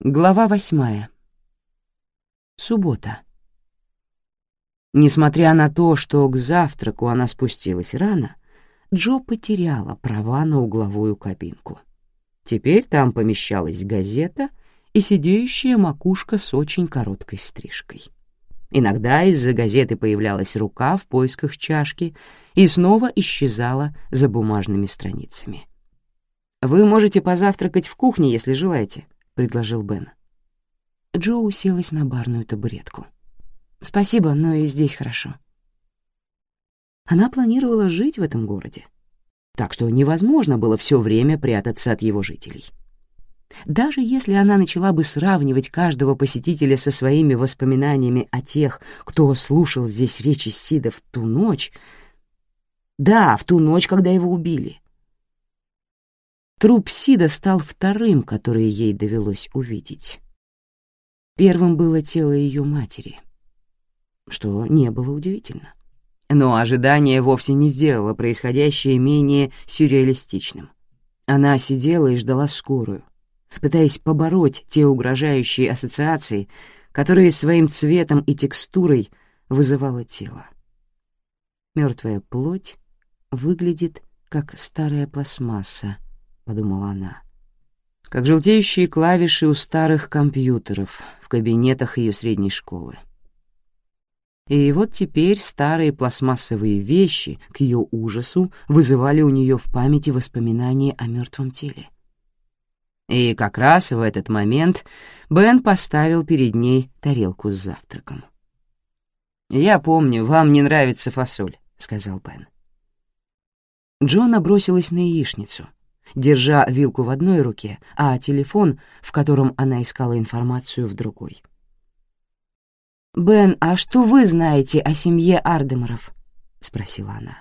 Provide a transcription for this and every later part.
Глава восьмая. Суббота. Несмотря на то, что к завтраку она спустилась рано, Джо потеряла права на угловую кабинку. Теперь там помещалась газета и сидеющая макушка с очень короткой стрижкой. Иногда из-за газеты появлялась рука в поисках чашки и снова исчезала за бумажными страницами. «Вы можете позавтракать в кухне, если желаете», — предложил Бен. Джо уселась на барную табуретку. «Спасибо, но и здесь хорошо». Она планировала жить в этом городе, так что невозможно было все время прятаться от его жителей. Даже если она начала бы сравнивать каждого посетителя со своими воспоминаниями о тех, кто слушал здесь речи Сида в ту ночь... Да, в ту ночь, когда его убили. Труп Сида стал вторым, который ей довелось увидеть. Первым было тело ее матери, что не было удивительно. Но ожидание вовсе не сделало происходящее менее сюрреалистичным. Она сидела и ждала скорую, пытаясь побороть те угрожающие ассоциации, которые своим цветом и текстурой вызывало тело. Мертвая плоть выглядит как старая пластмасса, — подумала она. Как желтеющие клавиши у старых компьютеров в кабинетах ее средней школы. И вот теперь старые пластмассовые вещи, к ее ужасу, вызывали у нее в памяти воспоминания о мертвом теле. И как раз в этот момент Бен поставил перед ней тарелку с завтраком. «Я помню, вам не нравится фасоль», — сказал Бен. Джона бросилась на яичницу, держа вилку в одной руке, а телефон, в котором она искала информацию, в другой. «Бен, а что вы знаете о семье Ардемаров?» — спросила она.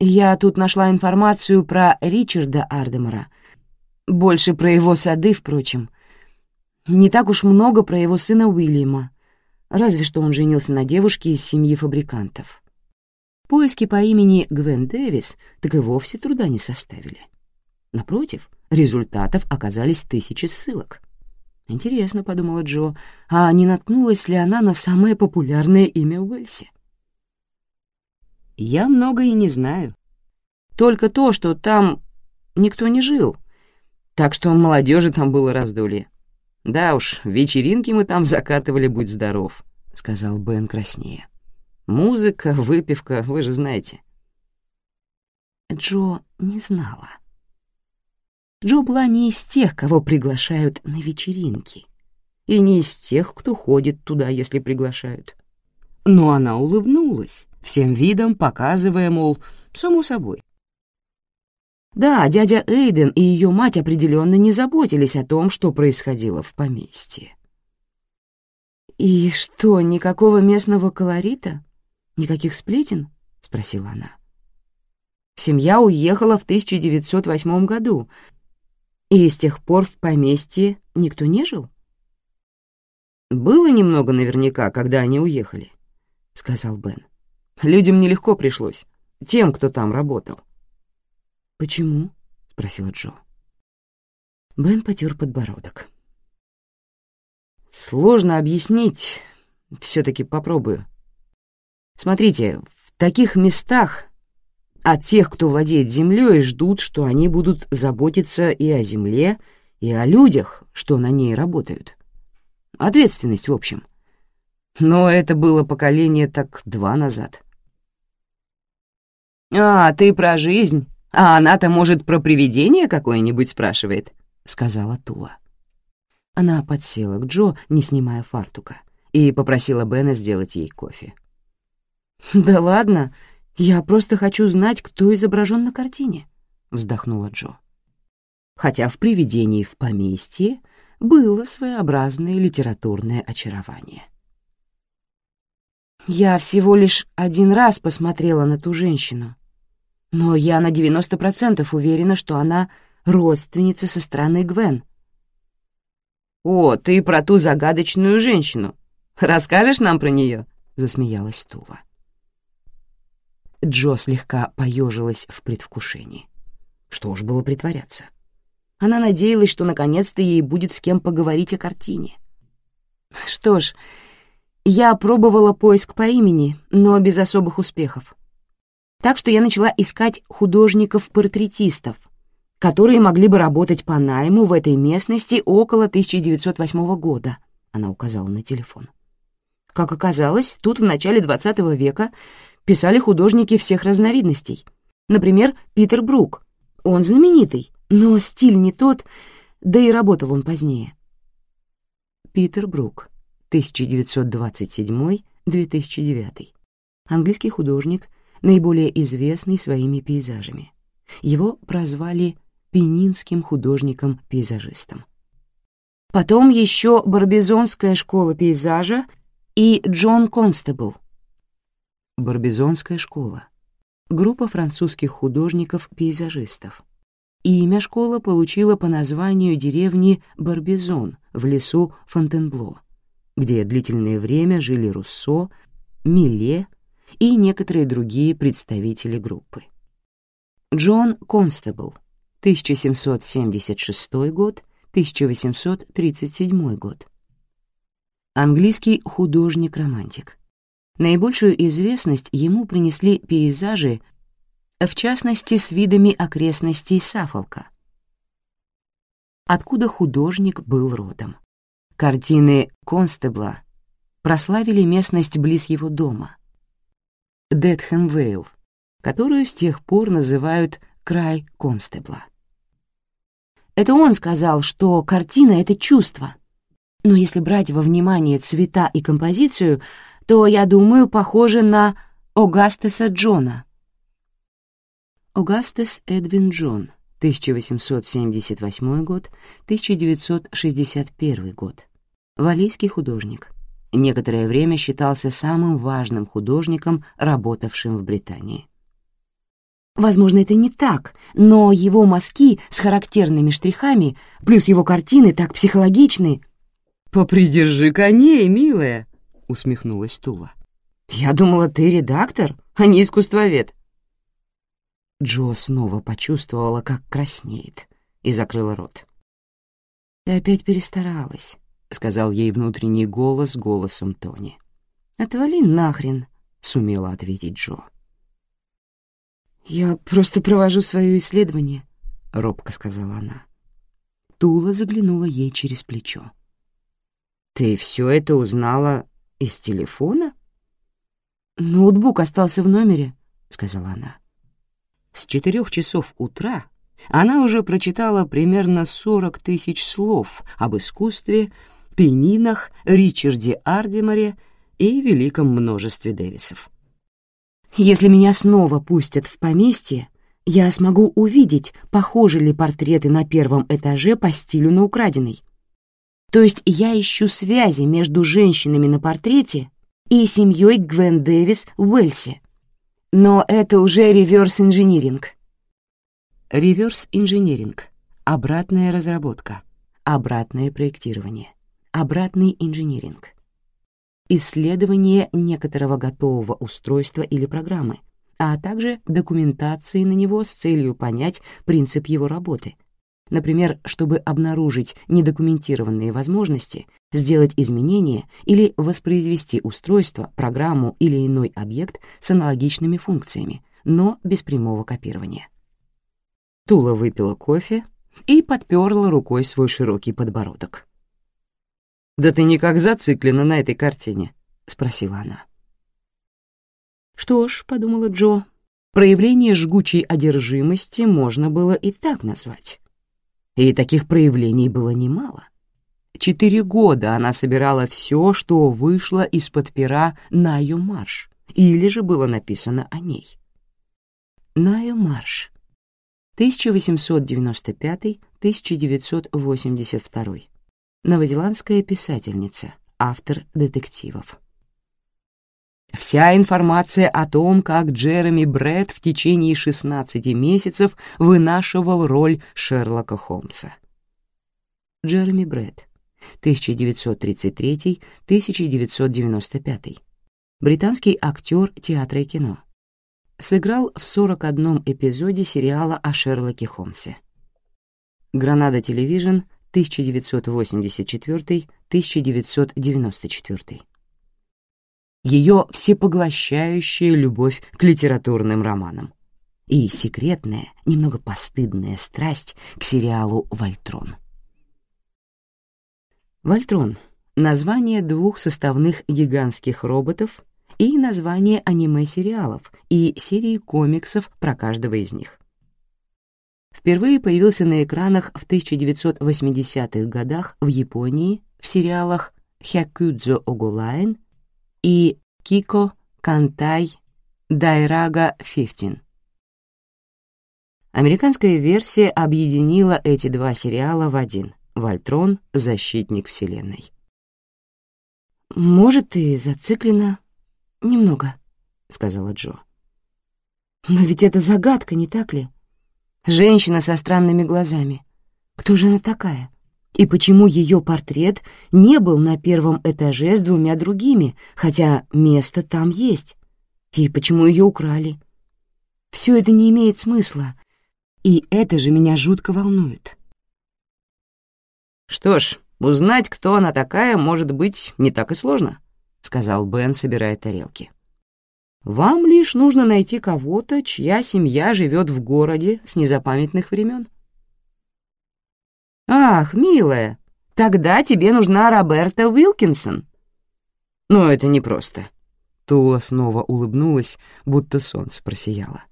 «Я тут нашла информацию про Ричарда Ардемара. Больше про его сады, впрочем. Не так уж много про его сына Уильяма. Разве что он женился на девушке из семьи фабрикантов. Поиски по имени Гвен Дэвис так и вовсе труда не составили. Напротив, результатов оказались тысячи ссылок. Интересно, — подумала Джо, — а не наткнулась ли она на самое популярное имя в Уэльсе? Я много и не знаю. Только то, что там никто не жил, так что молодежи там было раздолье. Да уж, вечеринки мы там закатывали, будь здоров, — сказал Бен краснее. Музыка, выпивка, вы же знаете. Джо не знала. Джо была не из тех, кого приглашают на вечеринки, и не из тех, кто ходит туда, если приглашают. Но она улыбнулась, всем видом показывая, мол, само собой. Да, дядя Эйден и ее мать определенно не заботились о том, что происходило в поместье. «И что, никакого местного колорита? Никаких сплетен?» — спросила она. Семья уехала в 1908 году, и с тех пор в поместье никто не жил? «Было немного наверняка, когда они уехали», — сказал Бен. «Людям нелегко пришлось, тем, кто там работал». «Почему?» — спросила Джо. Бен потер подбородок. «Сложно объяснить, все таки попробую. Смотрите, в таких местах а тех, кто владеет землей, ждут, что они будут заботиться и о земле, и о людях, что на ней работают. Ответственность, в общем. Но это было поколение так два назад. «А, ты про жизнь, а она-то, может, про привидение какое-нибудь спрашивает?» — сказала Тула. Она подсела к Джо, не снимая фартука, и попросила Бена сделать ей кофе. «Да ладно, «Я просто хочу знать, кто изображен на картине», — вздохнула Джо. Хотя в «Привидении в поместье» было своеобразное литературное очарование. «Я всего лишь один раз посмотрела на ту женщину, но я на 90% уверена, что она родственница со стороны Гвен». «О, ты про ту загадочную женщину. Расскажешь нам про нее?» — засмеялась Тула. Джо слегка поежилась в предвкушении. Что уж было притворяться. Она надеялась, что наконец-то ей будет с кем поговорить о картине. Что ж, я пробовала поиск по имени, но без особых успехов. Так что я начала искать художников-портретистов, которые могли бы работать по найму в этой местности около 1908 года, она указала на телефон. Как оказалось, тут в начале XX века писали художники всех разновидностей. Например, Питер Брук. Он знаменитый, но стиль не тот, да и работал он позднее. Питер Брук, 1927-2009. Английский художник, наиболее известный своими пейзажами. Его прозвали пенинским художником-пейзажистом. Потом еще Барбизонская школа пейзажа и Джон Констебл. Барбизонская школа. Группа французских художников-пейзажистов. Имя школа получила по названию деревни Барбизон в лесу Фонтенбло, где длительное время жили Руссо, Милле и некоторые другие представители группы. Джон Констебл, 1776 год, 1837 год английский художник-романтик. Наибольшую известность ему принесли пейзажи, в частности, с видами окрестностей Сафолка, откуда художник был родом. Картины Констебла прославили местность близ его дома, Детхэм-Вейл, которую с тех пор называют «край Констебла». Это он сказал, что картина — это чувство, но если брать во внимание цвета и композицию, то, я думаю, похоже на Огастеса Джона. Огастес Эдвин Джон, 1878 год, 1961 год. Валийский художник. Некоторое время считался самым важным художником, работавшим в Британии. Возможно, это не так, но его мазки с характерными штрихами, плюс его картины так психологичны, «Попридержи коней, милая», — усмехнулась Тула. «Я думала, ты редактор, а не искусствовед». Джо снова почувствовала, как краснеет, и закрыла рот. «Ты опять перестаралась», — сказал ей внутренний голос голосом Тони. «Отвали нахрен», — сумела ответить Джо. «Я просто провожу свое исследование», — робко сказала она. Тула заглянула ей через плечо. «Ты все это узнала из телефона?» «Ноутбук остался в номере», — сказала она. С четырех часов утра она уже прочитала примерно сорок тысяч слов об искусстве, пенинах, Ричарде Ардиморе и великом множестве Дэвисов. «Если меня снова пустят в поместье, я смогу увидеть, похожи ли портреты на первом этаже по стилю на украденный. То есть я ищу связи между женщинами на портрете и семьей Гвен Дэвис в Уэльсе. Но это уже реверс-инжиниринг. Реверс-инжиниринг — обратная разработка, обратное проектирование, обратный инжиниринг. Исследование некоторого готового устройства или программы, а также документации на него с целью понять принцип его работы — Например, чтобы обнаружить недокументированные возможности, сделать изменения или воспроизвести устройство, программу или иной объект с аналогичными функциями, но без прямого копирования. Тула выпила кофе и подперла рукой свой широкий подбородок. «Да ты никак зациклена на этой картине?» — спросила она. «Что ж», — подумала Джо, — проявление жгучей одержимости можно было и так назвать и таких проявлений было немало. Четыре года она собирала все, что вышло из-под пера Найо Марш, или же было написано о ней. Найо Марш, 1895-1982, новозеландская писательница, автор детективов. Вся информация о том, как Джереми Брэд в течение 16 месяцев вынашивал роль Шерлока Холмса. Джереми Брэд, 1933-1995. Британский актер театра и кино. сыграл в 41 эпизоде сериала о Шерлоке Холмсе. «Гранада Телевижн», 1984-1994. Ее всепоглощающая любовь к литературным романам и секретная, немного постыдная страсть к сериалу «Вольтрон». «Вольтрон» — название двух составных гигантских роботов и название аниме-сериалов и серии комиксов про каждого из них. Впервые появился на экранах в 1980-х годах в Японии в сериалах «Хякудзо Огулайн» и «Кико Кантай Дайрага 15». Американская версия объединила эти два сериала в один «Вольтрон. Защитник Вселенной». «Может, и зациклено немного», — сказала Джо. «Но ведь это загадка, не так ли? Женщина со странными глазами. Кто же она такая? И почему ее портрет не был на первом этаже с двумя другими, хотя место там есть? И почему ее украли? Все это не имеет смысла, и это же меня жутко волнует. «Что ж, узнать, кто она такая, может быть, не так и сложно», — сказал Бен, собирая тарелки. «Вам лишь нужно найти кого-то, чья семья живет в городе с незапамятных времен». «Ах, милая, тогда тебе нужна Роберта Уилкинсон». «Но это непросто». Тула снова улыбнулась, будто солнце просияло.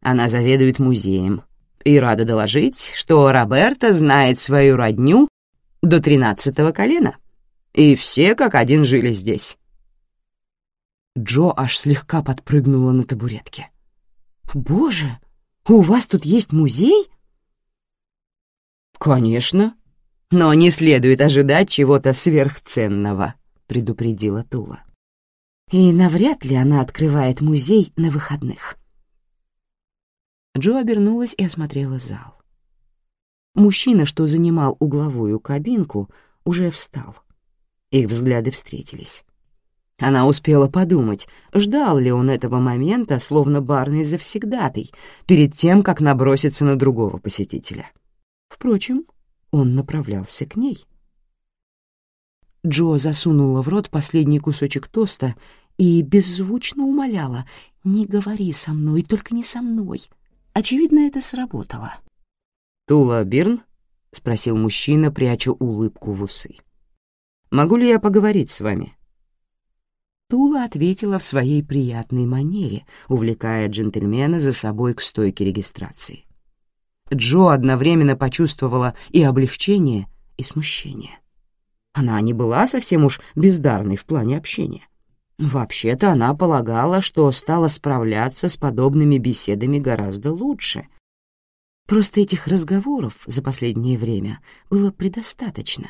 Она заведует музеем, и рада доложить, что Роберта знает свою родню до тринадцатого колена, и все как один жили здесь. Джо аж слегка подпрыгнула на табуретке. «Боже, у вас тут есть музей?» «Конечно, но не следует ожидать чего-то сверхценного», — предупредила Тула. «И навряд ли она открывает музей на выходных». Джо обернулась и осмотрела зал. Мужчина, что занимал угловую кабинку, уже встал. Их взгляды встретились. Она успела подумать, ждал ли он этого момента, словно барный завсегдатый, перед тем, как наброситься на другого посетителя. Впрочем, он направлялся к ней. Джо засунула в рот последний кусочек тоста и беззвучно умоляла «Не говори со мной, только не со мной». Очевидно, это сработало. «Тула Бирн?» — спросил мужчина, пряча улыбку в усы. «Могу ли я поговорить с вами?» Тула ответила в своей приятной манере, увлекая джентльмена за собой к стойке регистрации. Джо одновременно почувствовала и облегчение, и смущение. Она не была совсем уж бездарной в плане общения. Вообще-то она полагала, что стала справляться с подобными беседами гораздо лучше. Просто этих разговоров за последнее время было предостаточно.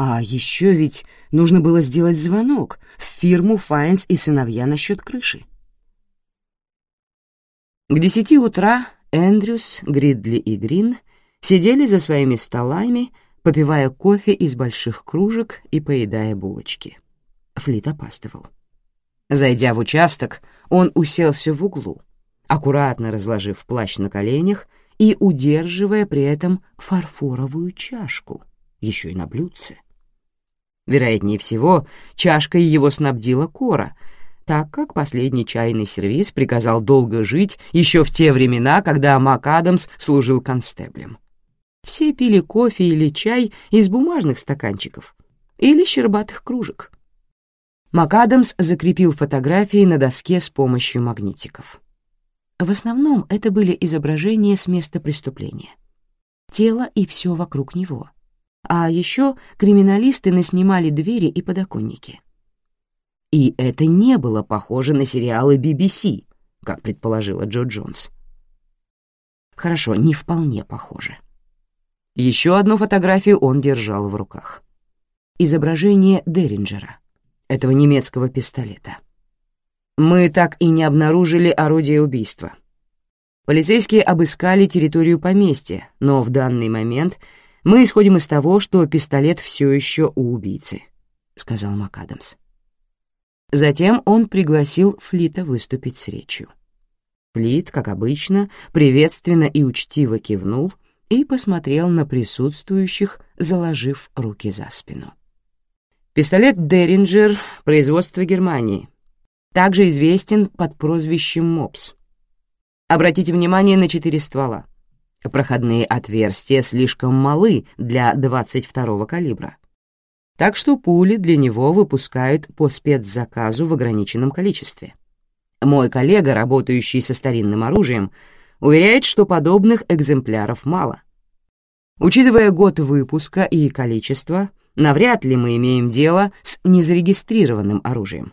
А еще ведь нужно было сделать звонок в фирму «Файнс и сыновья» насчет крыши. К десяти утра Эндрюс, Гридли и Грин сидели за своими столами, попивая кофе из больших кружек и поедая булочки. Флит опаздывал. Зайдя в участок, он уселся в углу, аккуратно разложив плащ на коленях и удерживая при этом фарфоровую чашку, еще и на блюдце. Вероятнее всего, чашкой его снабдила Кора, так как последний чайный сервиз приказал долго жить еще в те времена, когда МакАдамс служил констеблем. Все пили кофе или чай из бумажных стаканчиков или щербатых кружек — МакАдамс закрепил фотографии на доске с помощью магнитиков. В основном это были изображения с места преступления. Тело и все вокруг него. А еще криминалисты наснимали двери и подоконники. И это не было похоже на сериалы BBC, как предположила Джо Джонс. Хорошо, не вполне похоже. Еще одну фотографию он держал в руках. Изображение Деринджера — этого немецкого пистолета. Мы так и не обнаружили орудие убийства. Полицейские обыскали территорию поместья, но в данный момент мы исходим из того, что пистолет все еще у убийцы, — сказал МакАдамс. Затем он пригласил Флита выступить с речью. Флит, как обычно, приветственно и учтиво кивнул и посмотрел на присутствующих, заложив руки за спину. Пистолет «Деринджер» производства Германии. Также известен под прозвищем «Мопс». Обратите внимание на четыре ствола. Проходные отверстия слишком малы для 22-го калибра. Так что пули для него выпускают по спецзаказу в ограниченном количестве. Мой коллега, работающий со старинным оружием, уверяет, что подобных экземпляров мало. Учитывая год выпуска и количество, навряд ли мы имеем дело с незарегистрированным оружием.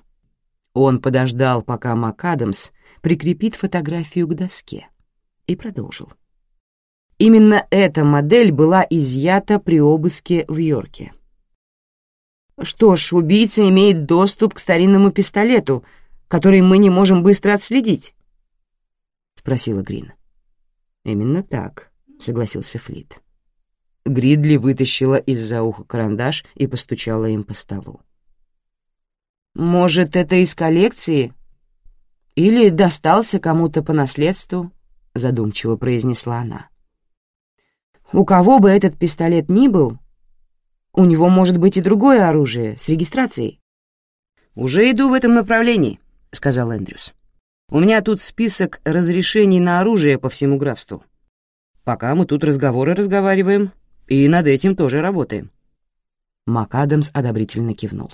Он подождал, пока МакАдамс прикрепит фотографию к доске, и продолжил. Именно эта модель была изъята при обыске в Йорке. Что ж, убийца имеет доступ к старинному пистолету, который мы не можем быстро отследить? Спросила Грин. Именно так, согласился Флит. Гридли вытащила из-за уха карандаш и постучала им по столу. «Может, это из коллекции? Или достался кому-то по наследству?» — задумчиво произнесла она. «У кого бы этот пистолет ни был, у него может быть и другое оружие с регистрацией». «Уже иду в этом направлении», — сказал Эндрюс. «У меня тут список разрешений на оружие по всему графству. Пока мы тут разговоры разговариваем, и над этим тоже работаем». МакАдамс одобрительно кивнул.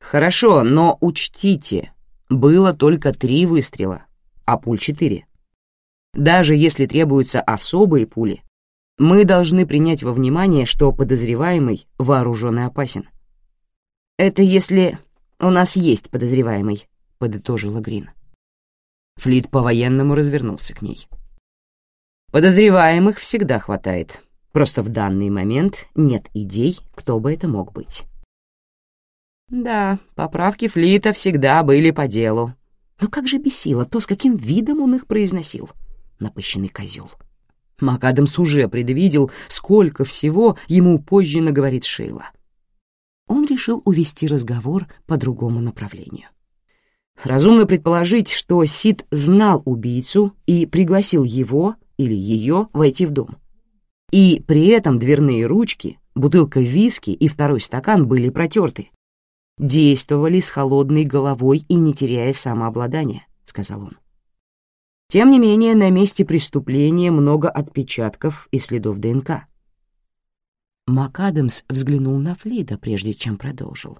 «Хорошо, но учтите, было только три выстрела, а пуль четыре. Даже если требуются особые пули, мы должны принять во внимание, что подозреваемый вооружен и опасен». «Это если у нас есть подозреваемый», — подытожила Грин. Флит по-военному развернулся к ней. «Подозреваемых всегда хватает», Просто в данный момент нет идей, кто бы это мог быть. Да, поправки Флита всегда были по делу. Но как же бесило то, с каким видом он их произносил. Напыщенный козел. МакАдамс уже предвидел, сколько всего ему позже наговорит Шейла. Он решил увести разговор по другому направлению. Разумно предположить, что Сид знал убийцу и пригласил его или ее войти в дом. И при этом дверные ручки, бутылка виски и второй стакан были протерты. Действовали с холодной головой и не теряя самообладания, сказал он. Тем не менее, на месте преступления много отпечатков и следов ДНК. МакАдамс взглянул на Флита, прежде чем продолжил.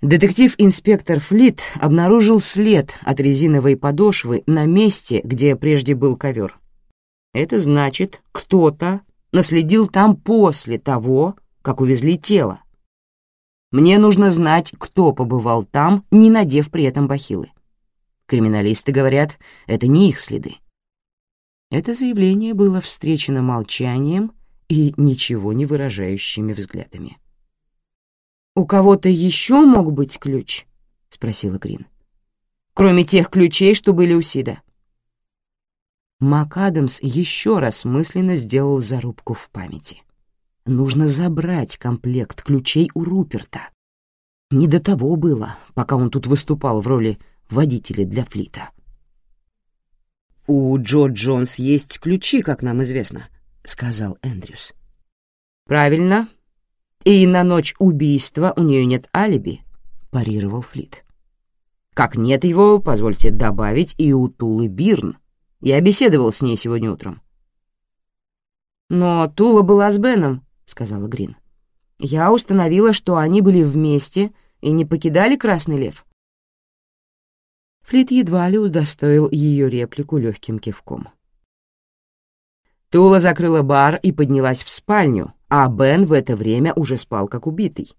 Детектив-инспектор Флит обнаружил след от резиновой подошвы на месте, где прежде был ковер. Это значит, кто-то наследил там после того, как увезли тело. Мне нужно знать, кто побывал там, не надев при этом бахилы. Криминалисты говорят, это не их следы. Это заявление было встречено молчанием и ничего не выражающими взглядами. «У кого-то еще мог быть ключ?» — спросила Грин. «Кроме тех ключей, что были у Сида». МакАдамс еще раз мысленно сделал зарубку в памяти. Нужно забрать комплект ключей у Руперта. Не до того было, пока он тут выступал в роли водителя для флита. «У Джо Джонс есть ключи, как нам известно», — сказал Эндрюс. «Правильно. И на ночь убийства у нее нет алиби», — парировал Флит. «Как нет его, позвольте добавить, и у Тулы Бирн, я беседовал с ней сегодня утром. «Но Тула была с Беном», — сказала Грин. «Я установила, что они были вместе и не покидали Красный Лев». Флит едва ли удостоил ее реплику легким кивком. Тула закрыла бар и поднялась в спальню, а Бен в это время уже спал как убитый.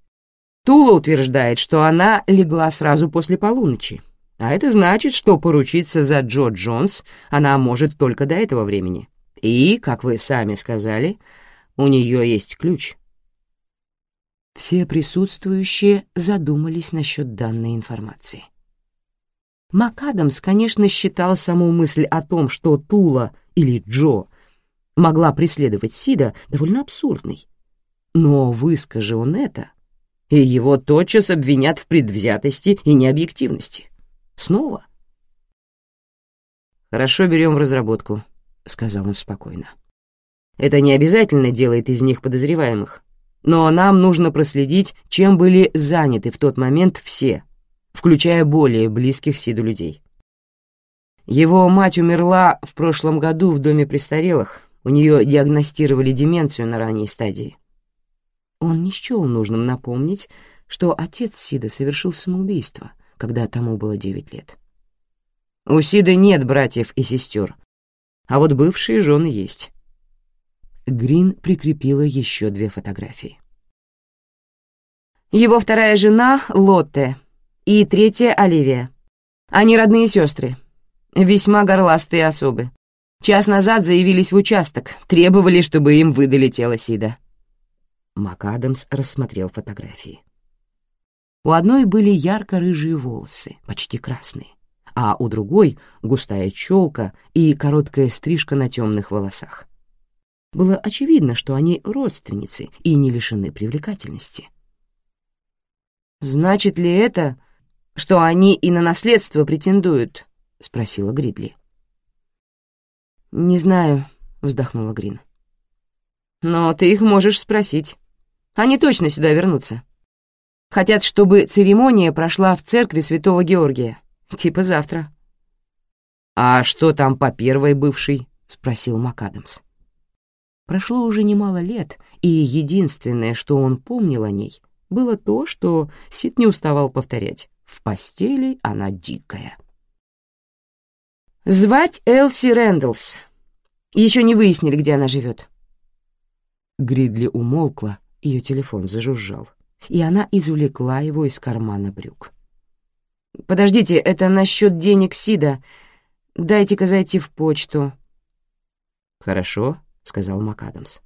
Тула утверждает, что она легла сразу после полуночи, а это значит, что поручиться за Джо Джонс она может только до этого времени. И, как вы сами сказали, у нее есть ключ. Все присутствующие задумались насчет данной информации. МакАдамс, конечно, считал саму мысль о том, что Тула или Джо могла преследовать Сида, довольно абсурдной. Но выскажи он это, и его тотчас обвинят в предвзятости и необъективности. Снова? «Хорошо, берем в разработку», — сказал он спокойно. «Это не обязательно делает из них подозреваемых, но нам нужно проследить, чем были заняты в тот момент все, включая более близких Сиду людей. Его мать умерла в прошлом году в доме престарелых, у нее диагностировали деменцию на ранней стадии. Он не счел нужным напомнить, что отец Сида совершил самоубийство, когда тому было девять лет. У Сида нет братьев и сестер, а вот бывшие жены есть. Грин прикрепила еще две фотографии. Его вторая жена — Лотте, и третья — Оливия. Они родные сестры, весьма горластые особы. Час назад заявились в участок, требовали, чтобы им выдали тело Сида. МакАдамс рассмотрел фотографии. У одной были ярко-рыжие волосы, почти красные, а у другой — густая челка и короткая стрижка на темных волосах. Было очевидно, что они родственницы и не лишены привлекательности. «Значит ли это, что они и на наследство претендуют?» — спросила Гридли. «Не знаю», — вздохнула Грин. «Но ты их можешь спросить. Они точно сюда вернутся. Хотят, чтобы церемония прошла в церкви Святого Георгия. Типа завтра». «А что там по первой бывшей?» — спросил МакАдамс. Прошло уже немало лет, и единственное, что он помнил о ней, было то, что Сид не уставал повторять. В постели она дикая. «Звать Элси Рэндаллс. Еще не выяснили, где она живет». Гридли умолкла, ее телефон зажужжал, и она извлекла его из кармана брюк. «Подождите, это насчет денег Сида. Дайте-ка зайти в почту». «Хорошо», — сказал МакАдамс.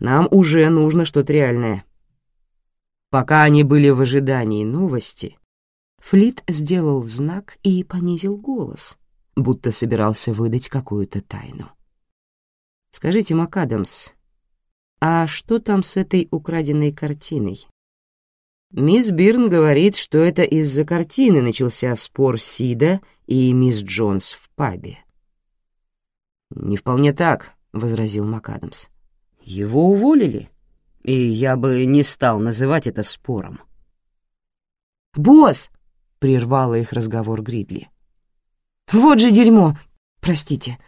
«Нам уже нужно что-то реальное». Пока они были в ожидании новости, Флит сделал знак и понизил голос, будто собирался выдать какую-то тайну. «Скажите, МакАдамс, а что там с этой украденной картиной?» Мисс Бирн говорит, что это из-за картины начался спор Сида и мисс Джонс в пабе. «Не вполне так», — возразил МакАдамс. «Его уволили, и я бы не стал называть это спором». «Босс!» — прервала их разговор Гридли. «Вот же дерьмо! Простите.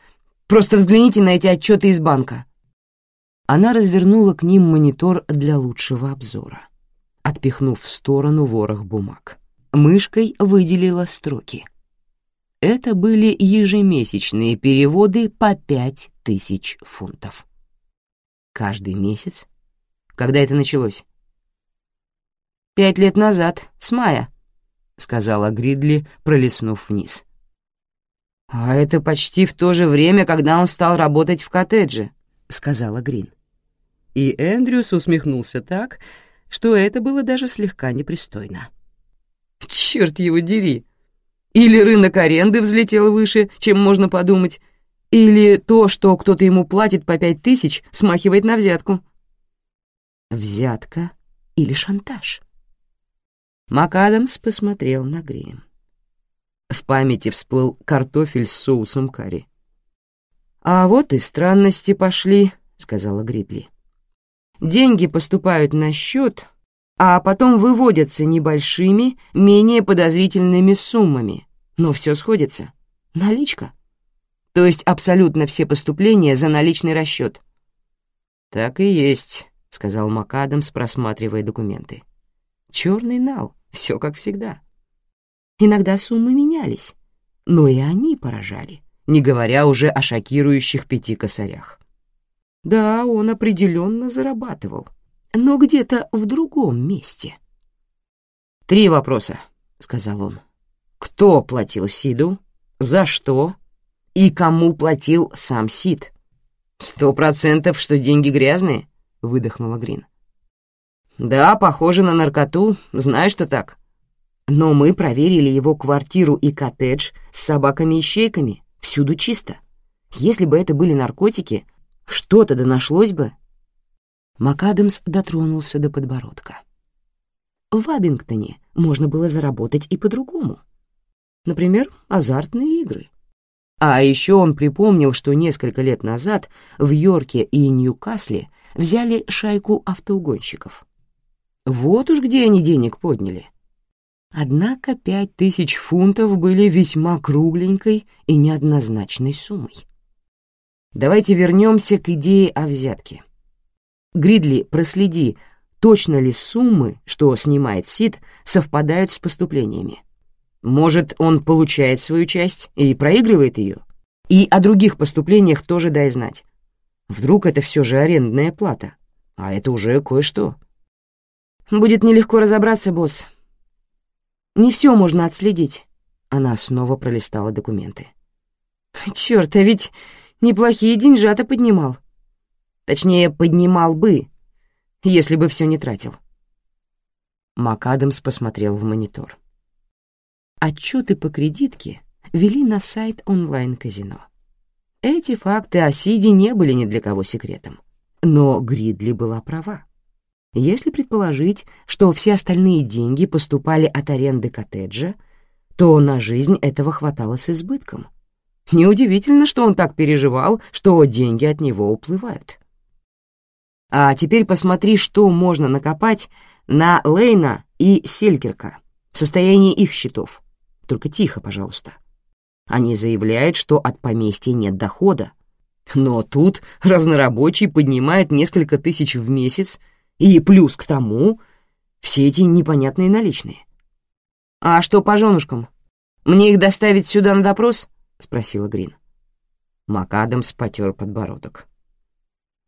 Просто взгляните на эти отчеты из банка». Она развернула к ним монитор для лучшего обзора, отпихнув в сторону ворох бумаг. Мышкой выделила строки. Это были ежемесячные переводы по пять тысяч фунтов. Каждый месяц? Когда это началось? «Пять лет назад, с мая», — сказала Гридли, пролистнув вниз. «А это почти в то же время, когда он стал работать в коттедже», — сказала Грин. И Эндрюс усмехнулся так, что это было даже слегка непристойно. «Черт его дери! Или рынок аренды взлетел выше, чем можно подумать, или то, что кто-то ему платит по пять тысяч, смахивает на взятку». «Взятка или шантаж?» МакАдамс посмотрел на Грин. В памяти всплыл картофель с соусом карри. «А вот и странности пошли», — сказала Гридли. «Деньги поступают на счет, а потом выводятся небольшими, менее подозрительными суммами, но все сходится. Наличка. То есть абсолютно все поступления за наличный расчет». «Так и есть», — сказал МакАдамс, просматривая документы. «Черный нал, все как всегда». Иногда суммы менялись, но и они поражали, не говоря уже о шокирующих пяти косарях. Да, он определенно зарабатывал, но где-то в другом месте. «Три вопроса», — сказал он. «Кто платил Сиду? За что? И кому платил сам Сид?» «Сто процентов, что деньги грязные?» — выдохнула Грин. «Да, похоже на наркоту, знаю, что так. Но мы проверили его квартиру и коттедж с собаками-ищейками, всюду чисто. Если бы это были наркотики, что-то да нашлось бы. МакАдамс дотронулся до подбородка. В Абингтоне можно было заработать и по-другому. Например, азартные игры. А еще он припомнил, что несколько лет назад в Йорке и Ньюкасле взяли шайку автоугонщиков. Вот уж где они денег подняли. Однако пять тысяч фунтов были весьма кругленькой и неоднозначной суммой. Давайте вернемся к идее о взятке. Гридли, проследи, точно ли суммы, что снимает Сид, совпадают с поступлениями. Может, он получает свою часть и проигрывает ее? И о других поступлениях тоже дай знать. Вдруг это все же арендная плата, а это уже кое-что. Будет нелегко разобраться, босс. Не все можно отследить. Она снова пролистала документы. Черт, а ведь неплохие деньжата поднимал. Точнее, поднимал бы, если бы все не тратил. МакАдамс посмотрел в монитор. Отчеты по кредитке вели на сайт онлайн-казино. Эти факты о Сиде не были ни для кого секретом. Но Гридли была права. Если предположить, что все остальные деньги поступали от аренды коттеджа, то на жизнь этого хватало с избытком. Неудивительно, что он так переживал, что деньги от него уплывают. А теперь посмотри, что можно накопать на Лейна и Селькерка, состояние их счетов. Только тихо, пожалуйста. Они заявляют, что от поместья нет дохода. Но тут разнорабочий поднимает несколько тысяч в месяц, и плюс к тому все эти непонятные наличные. «А что по женушкам? Мне их доставить сюда на допрос?» — спросила Грин. МакАдамс потер подбородок.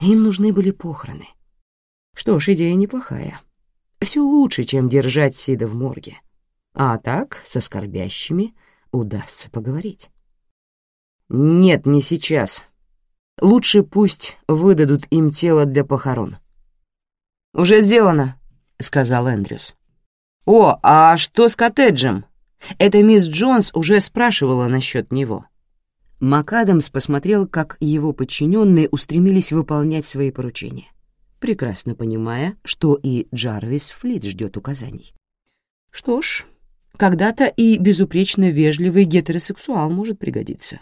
Им нужны были похороны. Что ж, идея неплохая. Все лучше, чем держать Сида в морге. А так, со скорбящими удастся поговорить. Нет, не сейчас. Лучше пусть выдадут им тело для похорон. «Уже сделано», — сказал Эндрюс. «О, а что с коттеджем? Это мисс Джонс уже спрашивала насчет него». МакАдамс посмотрел, как его подчиненные устремились выполнять свои поручения, прекрасно понимая, что и Джарвис Флит ждет указаний. Что ж, когда-то и безупречно вежливый гетеросексуал может пригодиться.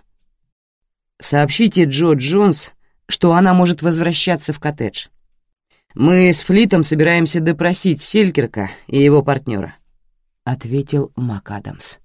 Сообщите Джо Джонс, что она может возвращаться в коттедж. Мы с Флитом собираемся допросить Селькерка и его партнера, — ответил МакАдамс.